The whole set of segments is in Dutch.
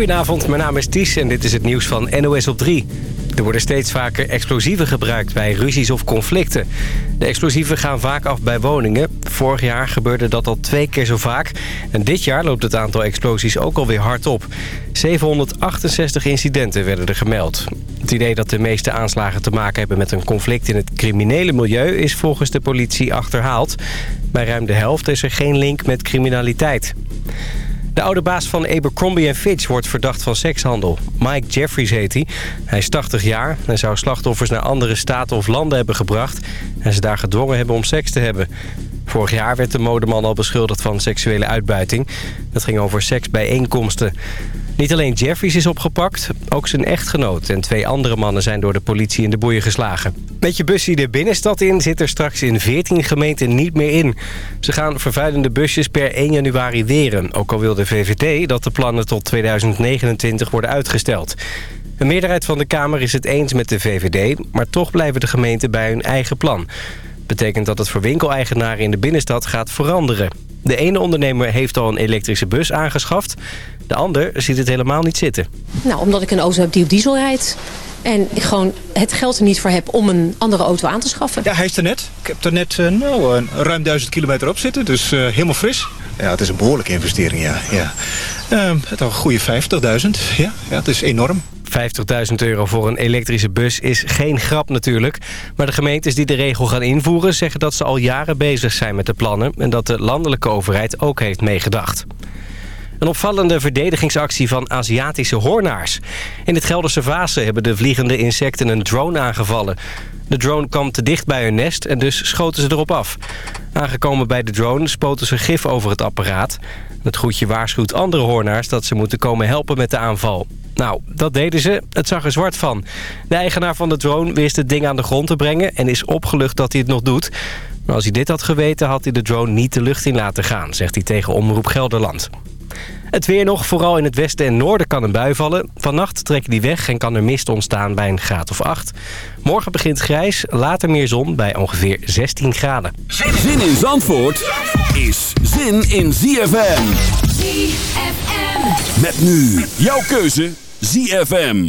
Goedenavond, mijn naam is Ties en dit is het nieuws van NOS op 3. Er worden steeds vaker explosieven gebruikt bij ruzies of conflicten. De explosieven gaan vaak af bij woningen. Vorig jaar gebeurde dat al twee keer zo vaak. En dit jaar loopt het aantal explosies ook alweer hard op. 768 incidenten werden er gemeld. Het idee dat de meeste aanslagen te maken hebben met een conflict in het criminele milieu... is volgens de politie achterhaald. Bij ruim de helft is er geen link met criminaliteit. De oude baas van Abercrombie Fitch wordt verdacht van sekshandel. Mike Jeffries heet hij. Hij is 80 jaar en zou slachtoffers naar andere staten of landen hebben gebracht... en ze daar gedwongen hebben om seks te hebben. Vorig jaar werd de modeman al beschuldigd van seksuele uitbuiting. Dat ging over seksbijeenkomsten. Niet alleen Jeffries is opgepakt, ook zijn echtgenoot en twee andere mannen zijn door de politie in de boeien geslagen. Met je busje de binnenstad in zit er straks in 14 gemeenten niet meer in. Ze gaan vervuilende busjes per 1 januari weren, ook al wil de VVD dat de plannen tot 2029 worden uitgesteld. Een meerderheid van de Kamer is het eens met de VVD, maar toch blijven de gemeenten bij hun eigen plan betekent dat het voor winkeleigenaren in de binnenstad gaat veranderen. De ene ondernemer heeft al een elektrische bus aangeschaft. De ander ziet het helemaal niet zitten. Nou, omdat ik een auto heb die op diesel rijdt. En ik gewoon het geld er niet voor heb om een andere auto aan te schaffen. Ja, hij is er net. Ik heb er net uh, nou, ruim duizend kilometer op zitten. Dus uh, helemaal fris. Ja, het is een behoorlijke investering, ja. ja. Uh, het een goede 50.000. Ja, ja, het is enorm. 50.000 euro voor een elektrische bus is geen grap natuurlijk. Maar de gemeentes die de regel gaan invoeren zeggen dat ze al jaren bezig zijn met de plannen... en dat de landelijke overheid ook heeft meegedacht. Een opvallende verdedigingsactie van Aziatische hoornaars. In het Gelderse Vaassen hebben de vliegende insecten een drone aangevallen. De drone kwam te dicht bij hun nest en dus schoten ze erop af. Aangekomen bij de drone spoten ze gif over het apparaat. Het groetje waarschuwt andere hoornaars dat ze moeten komen helpen met de aanval. Nou, dat deden ze. Het zag er zwart van. De eigenaar van de drone wist het ding aan de grond te brengen... en is opgelucht dat hij het nog doet. Maar als hij dit had geweten, had hij de drone niet de lucht in laten gaan... zegt hij tegen Omroep Gelderland. Het weer nog, vooral in het westen en noorden kan een bui vallen. Vannacht trekken die weg en kan er mist ontstaan bij een graad of 8. Morgen begint grijs, later meer zon bij ongeveer 16 graden. Zin in Zandvoort is zin in ZFM. ZFM. Met nu jouw keuze ZFM.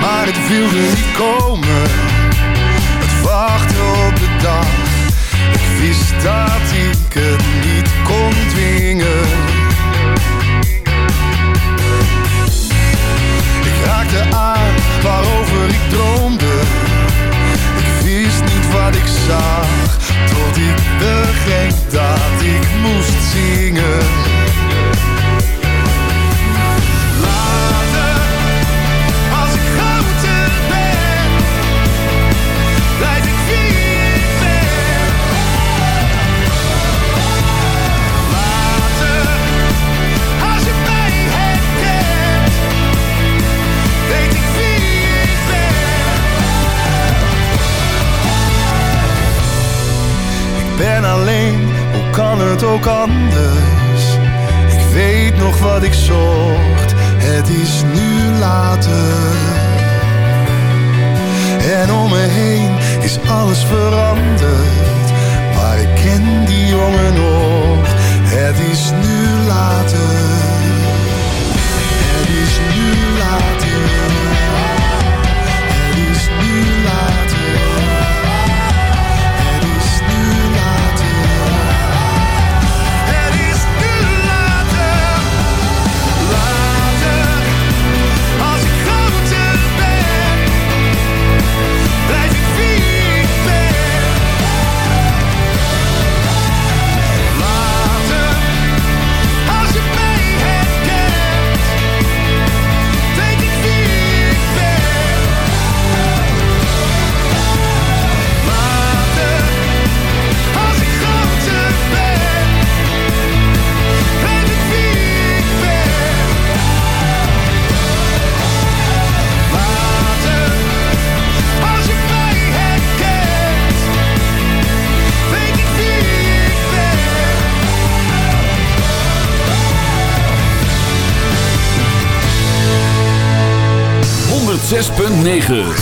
Maar het wilde niet komen. Het wachten op de dag, ik wist dat ik het niet kon dwingen. Ik raakte aan waarover ik droomde. Ik wist niet wat ik zag, 9.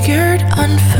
figured unfair.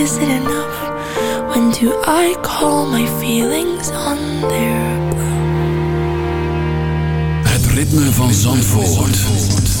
is it enough? When do I call my feelings on their bluff? Het ritme van Zandvoort. Zandvoort.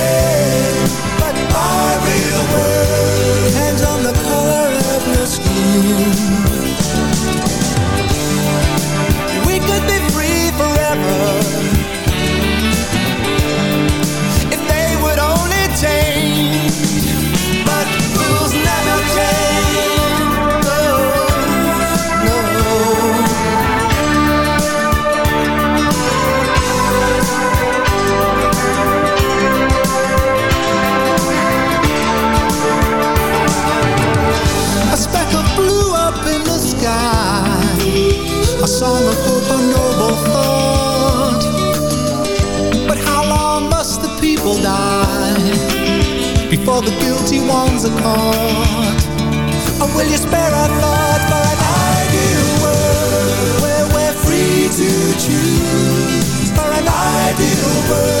before the guilty ones are caught? And will you spare our thoughts? for an ideal world where we're free to choose? For an ideal world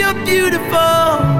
you're beautiful.